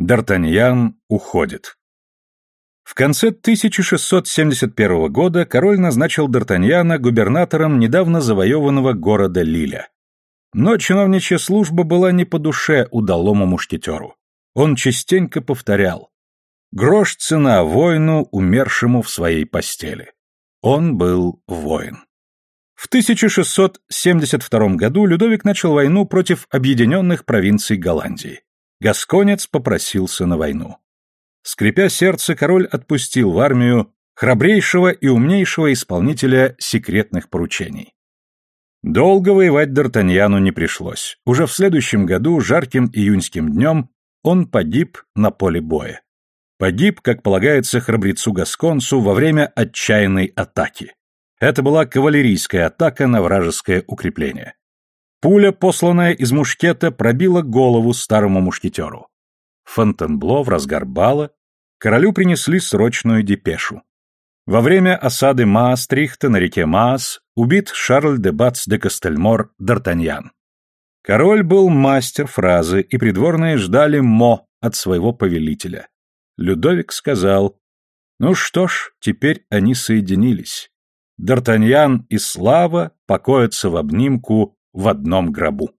Д'Артаньян уходит. В конце 1671 года король назначил Д'Артаньяна губернатором недавно завоеванного города Лиля. Но чиновничья служба была не по душе удалому мушкетеру. Он частенько повторял «Грош цена воину, умершему в своей постели». Он был воин. В 1672 году Людовик начал войну против объединенных провинций Голландии. Гасконец попросился на войну. Скрипя сердце, король отпустил в армию храбрейшего и умнейшего исполнителя секретных поручений. Долго воевать Д'Артаньяну не пришлось. Уже в следующем году, жарким июньским днем, он погиб на поле боя. Погиб, как полагается храбрецу Гасконцу, во время отчаянной атаки. Это была кавалерийская атака на вражеское укрепление. Пуля, посланная из мушкета, пробила голову старому мушкетеру. Фонтенбло в разгар бала королю принесли срочную депешу. Во время осады Маастрихта на реке Маас убит Шарль де Бац де Кастельмор Д'Артаньян. Король был мастер фразы, и придворные ждали «мо» от своего повелителя. Людовик сказал, «Ну что ж, теперь они соединились. Д'Артаньян и Слава покоятся в обнимку в одном гробу.